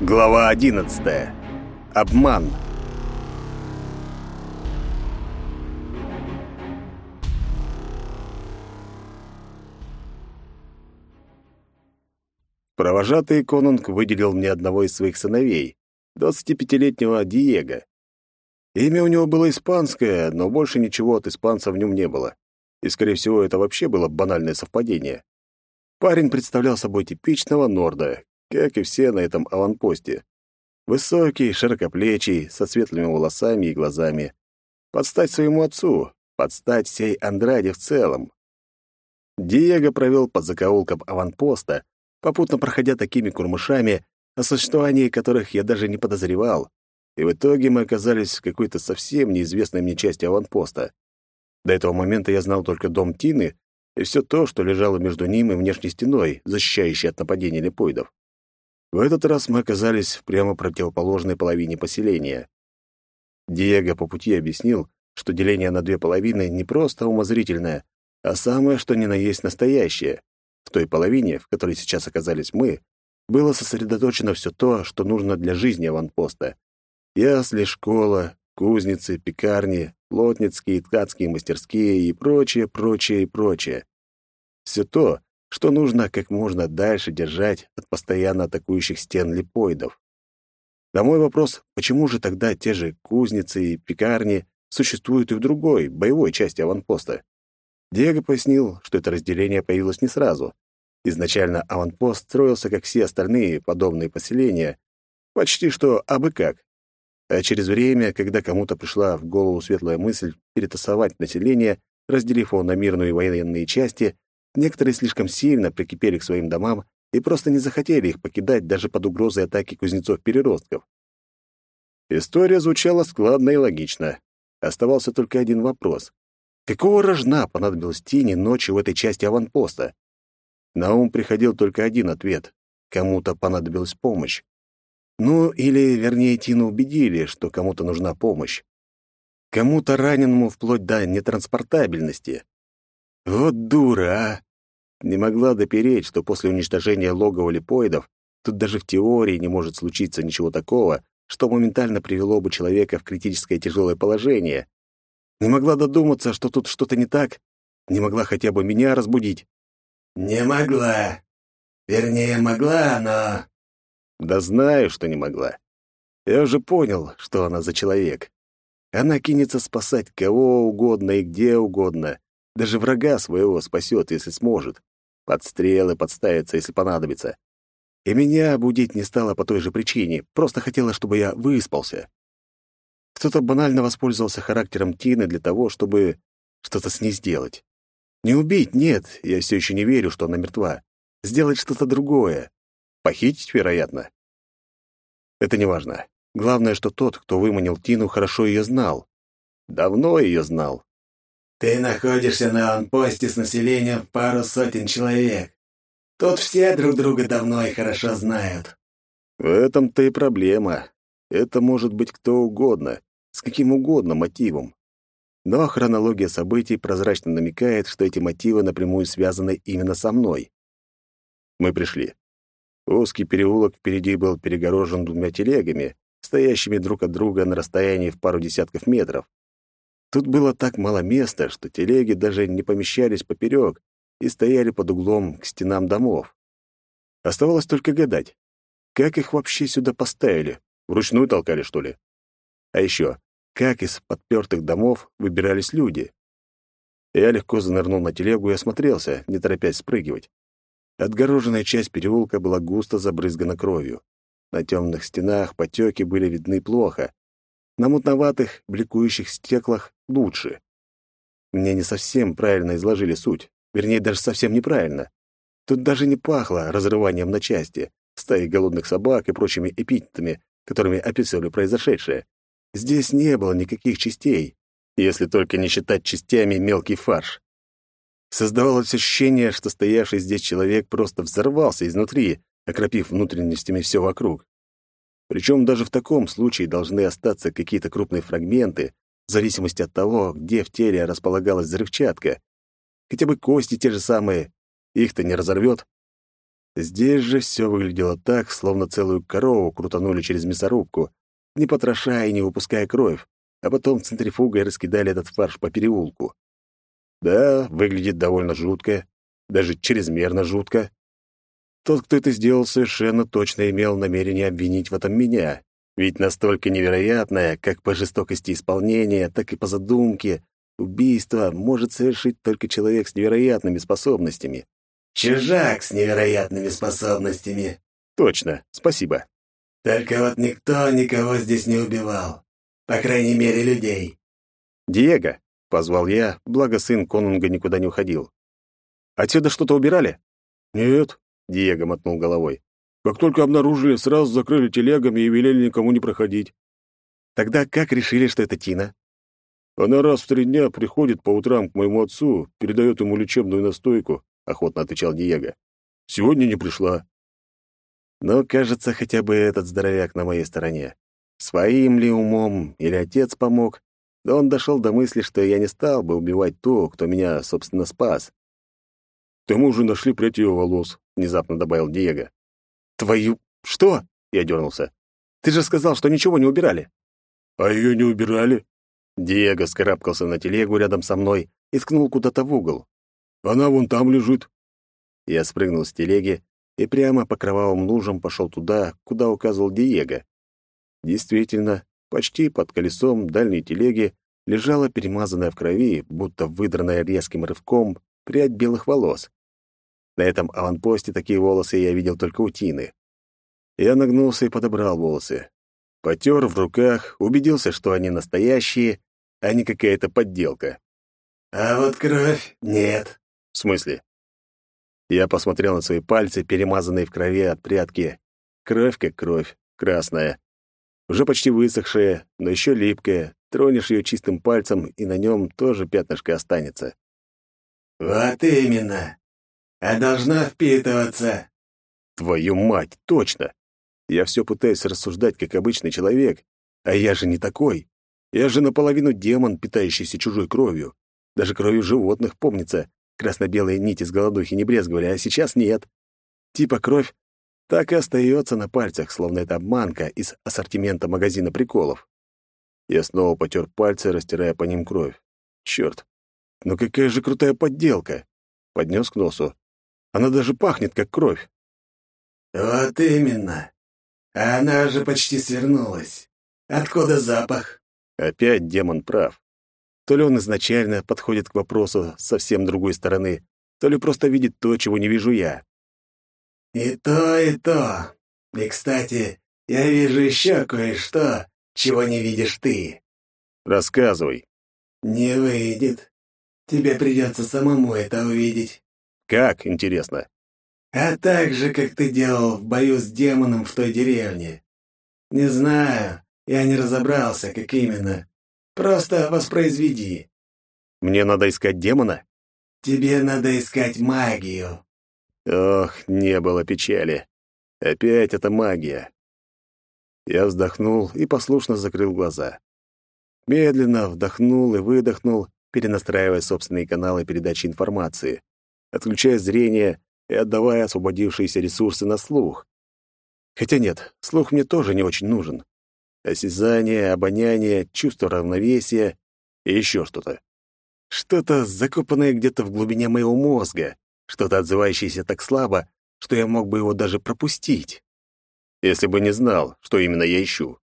Глава 11. Обман. Провожатый Конунг выделил мне одного из своих сыновей, 25-летнего Диего. Имя у него было испанское, но больше ничего от испанца в нем не было. И, скорее всего, это вообще было банальное совпадение. Парень представлял собой типичного норда, как и все на этом аванпосте. Высокий, широкоплечий, со светлыми волосами и глазами. Подстать своему отцу, подстать всей Андраде в целом. Диего провел под закоулком аванпоста, попутно проходя такими курмышами, о существовании которых я даже не подозревал, и в итоге мы оказались в какой-то совсем неизвестной мне части аванпоста. До этого момента я знал только дом Тины и все то, что лежало между ним и внешней стеной, защищающей от нападения лепоидов. В этот раз мы оказались в прямо противоположной половине поселения. Диего по пути объяснил, что деление на две половины не просто умозрительное, а самое, что ни на есть настоящее. В той половине, в которой сейчас оказались мы, было сосредоточено все то, что нужно для жизни аванпоста. Ясли, школа, кузницы, пекарни, плотницкие ткацкие мастерские и прочее, прочее и прочее. Все то, что нужно как можно дальше держать от постоянно атакующих стен липоидов. На мой вопрос, почему же тогда те же кузницы и пекарни существуют и в другой, боевой части аванпоста? Диего пояснил, что это разделение появилось не сразу. Изначально аванпост строился, как все остальные подобные поселения, почти что абы как. А через время, когда кому-то пришла в голову светлая мысль перетасовать население, разделив его на мирные и военные части, некоторые слишком сильно прикипели к своим домам и просто не захотели их покидать даже под угрозой атаки кузнецов-переростков. История звучала складно и логично. Оставался только один вопрос. Какого рожна понадобилось Тине ночью в этой части аванпоста? На ум приходил только один ответ. Кому-то понадобилась помощь. Ну, или, вернее, Тину убедили, что кому-то нужна помощь. Кому-то раненому вплоть до нетранспортабельности. Вот дура, а! Не могла допереть, что после уничтожения логова липоидов тут даже в теории не может случиться ничего такого, что моментально привело бы человека в критическое тяжелое положение. Не могла додуматься, что тут что-то не так. Не могла хотя бы меня разбудить. «Не могла. Вернее, могла, но да знаю, что не могла. Я уже понял, что она за человек. Она кинется спасать кого угодно и где угодно. Даже врага своего спасет, если сможет. Подстрелы подставится, если понадобится. И меня будить не стала по той же причине, просто хотела, чтобы я выспался. Кто-то банально воспользовался характером Тины для того, чтобы что-то с ней сделать. Не убить, нет, я все еще не верю, что она мертва. Сделать что-то другое. Похитить, вероятно. Это не важно. Главное, что тот, кто выманил Тину, хорошо ее знал. Давно ее знал. «Ты находишься на анпосте с населением в пару сотен человек. Тут все друг друга давно и хорошо знают». В этом-то и проблема. Это может быть кто угодно, с каким угодно мотивом. Но хронология событий прозрачно намекает, что эти мотивы напрямую связаны именно со мной. Мы пришли. Узкий переулок впереди был перегорожен двумя телегами, стоящими друг от друга на расстоянии в пару десятков метров. Тут было так мало места, что телеги даже не помещались поперек и стояли под углом к стенам домов. Оставалось только гадать, как их вообще сюда поставили? Вручную толкали, что ли? А еще, как из подпертых домов выбирались люди? Я легко занырнул на телегу и осмотрелся, не торопясь спрыгивать. Отгороженная часть переулка была густо забрызгана кровью. На темных стенах потеки были видны плохо. На мутноватых, бликующих стеклах лучше. Мне не совсем правильно изложили суть. Вернее, даже совсем неправильно. Тут даже не пахло разрыванием на части, стаей голодных собак и прочими эпитетами, которыми описывали произошедшее. Здесь не было никаких частей, если только не считать частями мелкий фарш. Создавалось ощущение, что стоявший здесь человек просто взорвался изнутри, окропив внутренностями все вокруг. Причем даже в таком случае должны остаться какие-то крупные фрагменты, в зависимости от того, где в теле располагалась взрывчатка. Хотя бы кости те же самые, их-то не разорвет. Здесь же все выглядело так, словно целую корову крутанули через мясорубку, не потрошая и не выпуская кровь, а потом центрифугой раскидали этот фарш по переулку. Да, выглядит довольно жутко, даже чрезмерно жутко. Тот, кто это сделал, совершенно точно имел намерение обвинить в этом меня, ведь настолько невероятное, как по жестокости исполнения, так и по задумке, убийство может совершить только человек с невероятными способностями. Чужак с невероятными способностями. Точно, спасибо. Только вот никто никого здесь не убивал. По крайней мере, людей. «Диего!» — позвал я, благо сын конунга никуда не уходил. «Отсюда что-то убирали?» «Нет», — Диего мотнул головой. «Как только обнаружили, сразу закрыли телегами и велели никому не проходить». «Тогда как решили, что это Тина?» «Она раз в три дня приходит по утрам к моему отцу, передает ему лечебную настойку», — охотно отвечал Диего. «Сегодня не пришла». Но, кажется, хотя бы этот здоровяк на моей стороне. Своим ли умом или отец помог, да он дошел до мысли, что я не стал бы убивать ту, кто меня, собственно, спас. «К тому же нашли прядь ее волос», — внезапно добавил Диего. «Твою... что?» — я дернулся. «Ты же сказал, что ничего не убирали». «А ее не убирали?» Диего скарабкался на телегу рядом со мной и ткнул куда-то в угол. «Она вон там лежит». Я спрыгнул с телеги и прямо по кровавым лужам пошел туда, куда указывал Диего. Действительно, почти под колесом дальней телеги лежала перемазанная в крови, будто выдранная резким рывком, прядь белых волос. На этом аванпосте такие волосы я видел только у Тины. Я нагнулся и подобрал волосы. Потер в руках, убедился, что они настоящие, а не какая-то подделка. «А вот кровь нет». «В смысле?» Я посмотрел на свои пальцы, перемазанные в крови от прятки. Кровь как кровь, красная. Уже почти высохшая, но еще липкая. Тронешь ее чистым пальцем, и на нем тоже пятнышко останется. «Вот именно. А должна впитываться». Твою мать, точно. Я все пытаюсь рассуждать, как обычный человек, а я же не такой. Я же наполовину демон, питающийся чужой кровью. Даже кровью животных, помнится, Красно-белые нити с голодухи не брезговали, а сейчас нет. Типа кровь так и остается на пальцах, словно это обманка из ассортимента магазина приколов. Я снова потер пальцы, растирая по ним кровь. Черт, ну какая же крутая подделка! Поднес к носу. Она даже пахнет, как кровь. Вот именно. Она же почти свернулась. Откуда запах? Опять демон прав. То ли он изначально подходит к вопросу совсем другой стороны, то ли просто видит то, чего не вижу я. «И то, и то. И, кстати, я вижу еще кое-что, чего не видишь ты». «Рассказывай». «Не выйдет. Тебе придется самому это увидеть». «Как, интересно?» «А так же, как ты делал в бою с демоном в той деревне. Не знаю, я не разобрался, как именно, Просто воспроизведи. Мне надо искать демона? Тебе надо искать магию. Ох, не было печали. Опять это магия. Я вздохнул и послушно закрыл глаза. Медленно вдохнул и выдохнул, перенастраивая собственные каналы передачи информации, отключая зрение и отдавая освободившиеся ресурсы на слух. Хотя нет, слух мне тоже не очень нужен осязание, обоняние, чувство равновесия и еще что-то. Что-то закопанное где-то в глубине моего мозга, что-то отзывающееся так слабо, что я мог бы его даже пропустить, если бы не знал, что именно я ищу.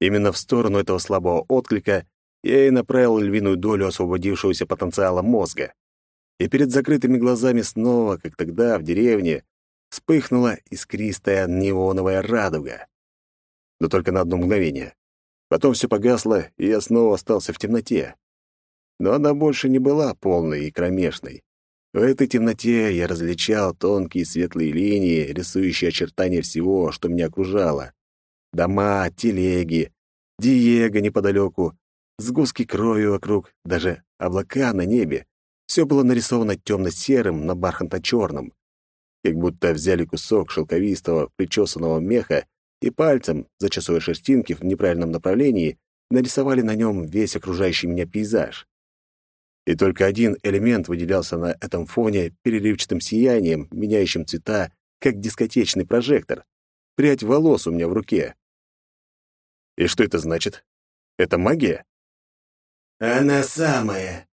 Именно в сторону этого слабого отклика я и направил львиную долю освободившегося потенциала мозга. И перед закрытыми глазами снова, как тогда в деревне, вспыхнула искристая неоновая радуга но только на одно мгновение. Потом все погасло, и я снова остался в темноте. Но она больше не была полной и кромешной. В этой темноте я различал тонкие светлые линии, рисующие очертания всего, что меня окружало. Дома, телеги, Диего неподалеку, сгустки крови вокруг, даже облака на небе. Все было нарисовано темно-серым на бархатно-черном. Как будто взяли кусок шелковистого, причесанного меха и пальцем, зачесывая шерстинки в неправильном направлении, нарисовали на нем весь окружающий меня пейзаж. И только один элемент выделялся на этом фоне переливчатым сиянием, меняющим цвета как дискотечный прожектор. Прядь волос у меня в руке. И что это значит? Это магия? Она самая.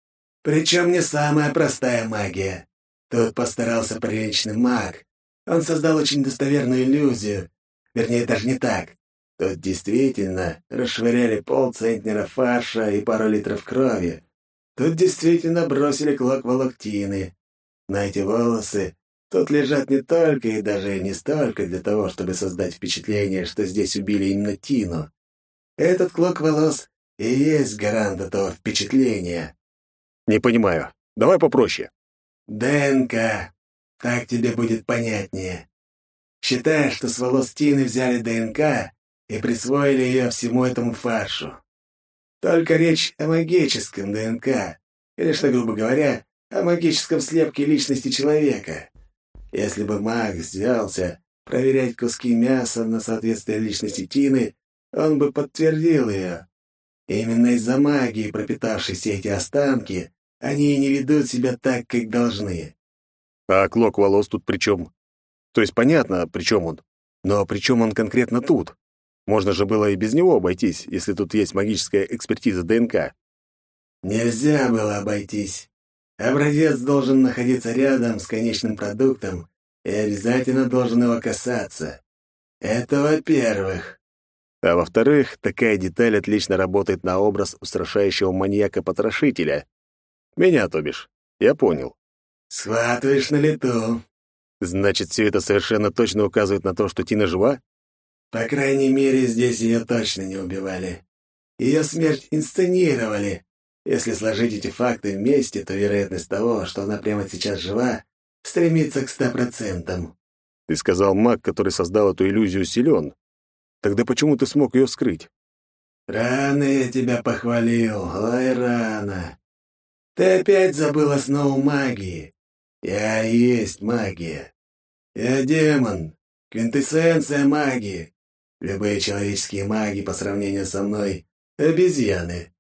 Причем не самая простая магия. Тут постарался приличный маг. Он создал очень достоверную иллюзию. Вернее, даже не так. Тут действительно расшвыряли полцентнера фарша и пару литров крови. Тут действительно бросили клок волоктины. На эти волосы тут лежат не только и даже не столько для того, чтобы создать впечатление, что здесь убили именно Тину. Этот клок волос и есть гарант этого впечатления. Не понимаю. Давай попроще. ДНК. Так тебе будет понятнее. Считай, что с волос Тины взяли ДНК и присвоили ее всему этому фаршу. Только речь о магическом ДНК, или, что грубо говоря, о магическом слепке личности человека. Если бы маг взялся проверять куски мяса на соответствие личности Тины, он бы подтвердил ее. Именно из-за магии, пропитавшей все эти останки, они и не ведут себя так, как должны. А клок волос тут при чем? То есть понятно, при чем он. Но при чем он конкретно тут? Можно же было и без него обойтись, если тут есть магическая экспертиза ДНК. Нельзя было обойтись. Образец должен находиться рядом с конечным продуктом и обязательно должен его касаться. Это во-первых. А во-вторых, такая деталь отлично работает на образ устрашающего маньяка-потрошителя. Меня, то бишь. Я понял. Схватываешь на лету. Значит, все это совершенно точно указывает на то, что Тина жива? По крайней мере, здесь ее точно не убивали. Ее смерть инсценировали. Если сложить эти факты вместе, то вероятность того, что она прямо сейчас жива, стремится к ста процентам. Ты сказал маг, который создал эту иллюзию, силен. Тогда почему ты смог ее скрыть? Рано я тебя похвалил, ой, рано. Ты опять забыл основу магии. Я и есть магия. Я демон, квинтэссенция магии. Любые человеческие маги по сравнению со мной — обезьяны.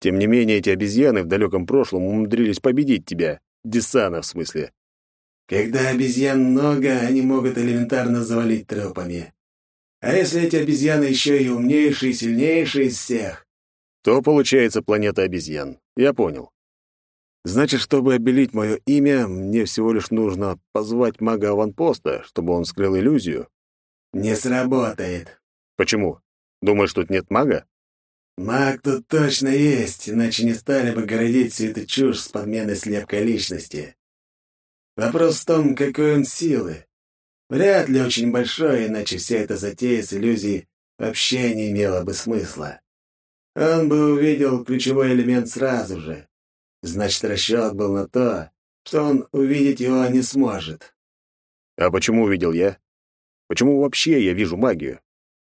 Тем не менее, эти обезьяны в далеком прошлом умудрились победить тебя. Десана, в смысле. Когда обезьян много, они могут элементарно завалить трупами. А если эти обезьяны еще и умнейшие и сильнейшие из всех? То получается планета обезьян. Я понял. Значит, чтобы обелить мое имя, мне всего лишь нужно позвать мага аванпоста, чтобы он скрыл иллюзию. Не сработает. Почему? Думаешь, тут нет мага? Маг тут точно есть, иначе не стали бы городить всю эту чушь с подменой слепкой личности. Вопрос в том, какой он силы. Вряд ли очень большой, иначе вся эта затея с иллюзией вообще не имела бы смысла. Он бы увидел ключевой элемент сразу же. Значит, расчет был на то, что он увидеть его не сможет. А почему увидел я? Почему вообще я вижу магию?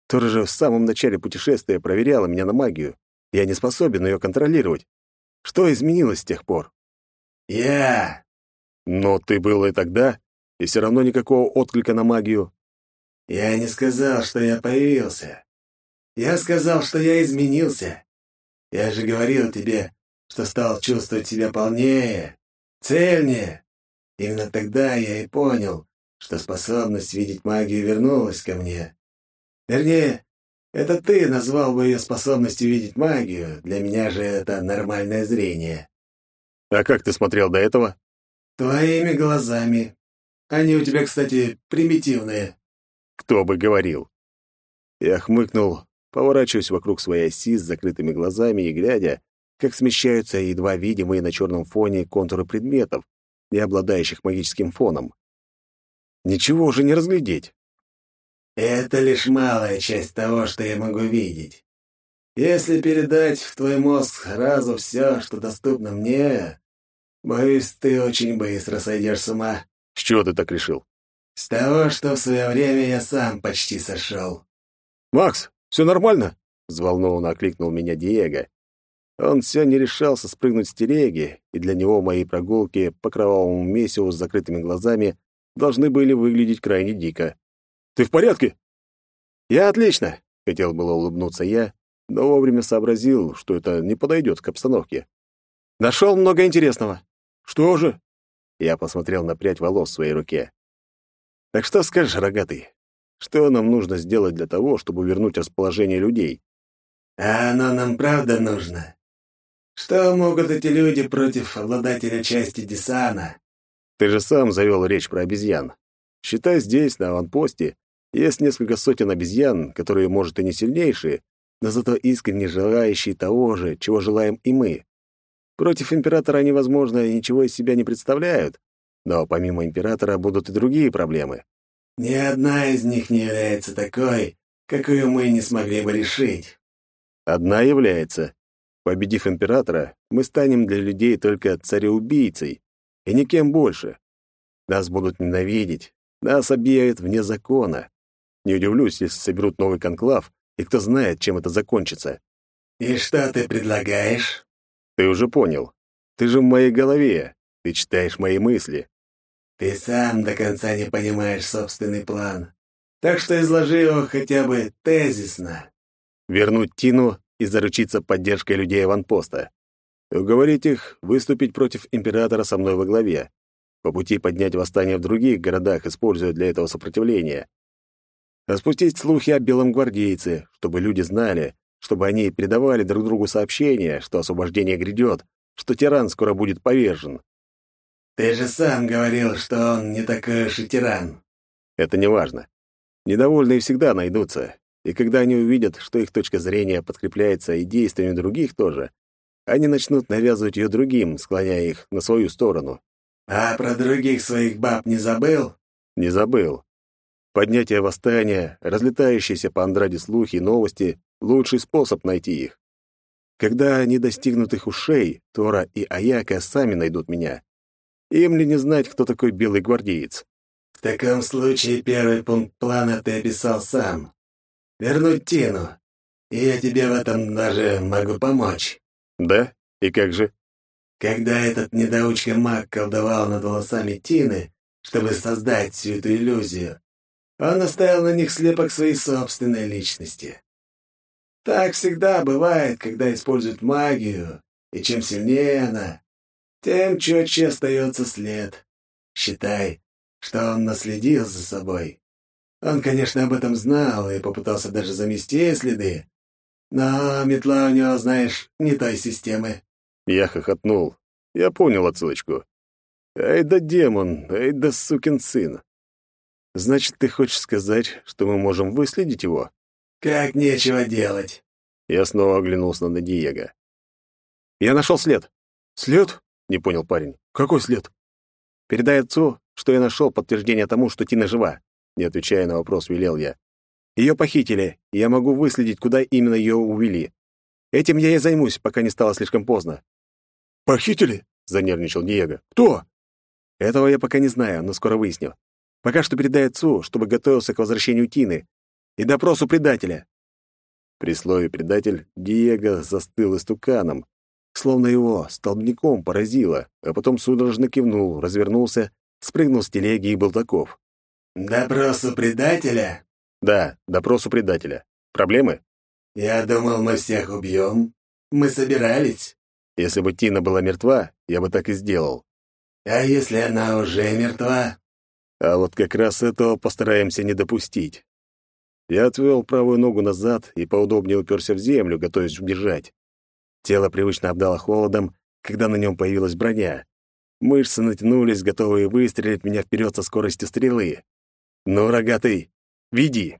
Тора же в самом начале путешествия проверяла меня на магию. Я не способен ее контролировать. Что изменилось с тех пор? Я. Но ты был и тогда? И все равно никакого отклика на магию. Я не сказал, что я появился. Я сказал, что я изменился. Я же говорил тебе, что стал чувствовать себя полнее, цельнее. Именно тогда я и понял, что способность видеть магию вернулась ко мне. Вернее, это ты назвал бы ее способностью видеть магию, для меня же это нормальное зрение. А как ты смотрел до этого? Твоими глазами. Они у тебя, кстати, примитивные. Кто бы говорил. Я хмыкнул, поворачиваясь вокруг своей оси с закрытыми глазами и глядя, как смещаются едва видимые на черном фоне контуры предметов, не обладающих магическим фоном. Ничего уже не разглядеть. Это лишь малая часть того, что я могу видеть. Если передать в твой мозг сразу все, что доступно мне, боюсь, ты очень быстро сойдешь с ума. С чего ты так решил? С того, что в свое время я сам почти сошел. «Макс, все нормально?» — взволнованно окликнул меня Диего. Он все не решался спрыгнуть с телеги, и для него мои прогулки по кровавому месиву с закрытыми глазами должны были выглядеть крайне дико. «Ты в порядке?» «Я отлично!» — хотел было улыбнуться я, но вовремя сообразил, что это не подойдет к обстановке. «Нашел много интересного». «Что же?» Я посмотрел на прядь волос в своей руке. Так что скажешь, рогатый? Что нам нужно сделать для того, чтобы вернуть расположение людей? А оно нам правда нужно? Что могут эти люди против обладателя части Десана? Ты же сам завел речь про обезьян. Считай, здесь, на аванпосте, есть несколько сотен обезьян, которые, может, и не сильнейшие, но зато искренне желающие того же, чего желаем и мы. Против императора они, возможно, ничего из себя не представляют, но помимо императора будут и другие проблемы. Ни одна из них не является такой, какую мы не смогли бы решить. Одна является. Победив императора, мы станем для людей только цареубийцей, и никем больше. Нас будут ненавидеть, нас объявят вне закона. Не удивлюсь, если соберут новый конклав, и кто знает, чем это закончится. И что ты предлагаешь? Ты уже понял. Ты же в моей голове. Ты читаешь мои мысли. Ты сам до конца не понимаешь собственный план. Так что изложи его хотя бы тезисно. Вернуть Тину и заручиться поддержкой людей аванпоста. Уговорить их выступить против императора со мной во главе. По пути поднять восстание в других городах, используя для этого сопротивление. Распустить слухи о белом гвардейце, чтобы люди знали, чтобы они передавали друг другу сообщения, что освобождение грядет, что тиран скоро будет повержен. «Ты же сам говорил, что он не такой уж и тиран». Это не важно. Недовольные всегда найдутся, и когда они увидят, что их точка зрения подкрепляется и действиями других тоже, они начнут навязывать ее другим, склоняя их на свою сторону. «А про других своих баб не забыл?» «Не забыл. Поднятие восстания, разлетающиеся по Андраде слухи и новости — лучший способ найти их. Когда они достигнут их ушей, Тора и Аяка сами найдут меня. Им ли не знать, кто такой белый гвардеец? В таком случае первый пункт плана ты описал сам. Вернуть Тину. И я тебе в этом даже могу помочь. Да? И как же? Когда этот недоучка-маг колдовал над волосами Тины, чтобы создать всю эту иллюзию, он оставил на них слепок своей собственной личности. Так всегда бывает, когда используют магию, и чем сильнее она, тем четче остается след. Считай, что он наследил за собой. Он, конечно, об этом знал и попытался даже замести следы, но метла у него, знаешь, не той системы. Я хохотнул. Я понял отсылочку. Ай да демон, ай да сукин сын. Значит, ты хочешь сказать, что мы можем выследить его? Как нечего делать. Я снова оглянулся на Диего. Я нашел след. След? Не понял парень. Какой след? Передай отцу, что я нашел подтверждение тому, что Тина жива. Не отвечая на вопрос, велел я. Ее похитили, и я могу выследить, куда именно ее увели. Этим я и займусь, пока не стало слишком поздно. «Похитили?» — занервничал Диего. «Кто?» «Этого я пока не знаю, но скоро выясню. Пока что передай отцу, чтобы готовился к возвращению Тины и допросу предателя». При слове «предатель» Диего застыл истуканом, словно его столбняком поразило, а потом судорожно кивнул, развернулся, спрыгнул с телеги и был таков. «Допросу предателя?» Да, допросу предателя. Проблемы? Я думал, мы всех убьем. Мы собирались. Если бы Тина была мертва, я бы так и сделал. А если она уже мертва? А вот как раз этого постараемся не допустить. Я отвел правую ногу назад и поудобнее уперся в землю, готовясь удержать. Тело привычно обдало холодом, когда на нем появилась броня. Мышцы натянулись, готовые выстрелить меня вперед со скоростью стрелы. «Ну, рогатый, Веди.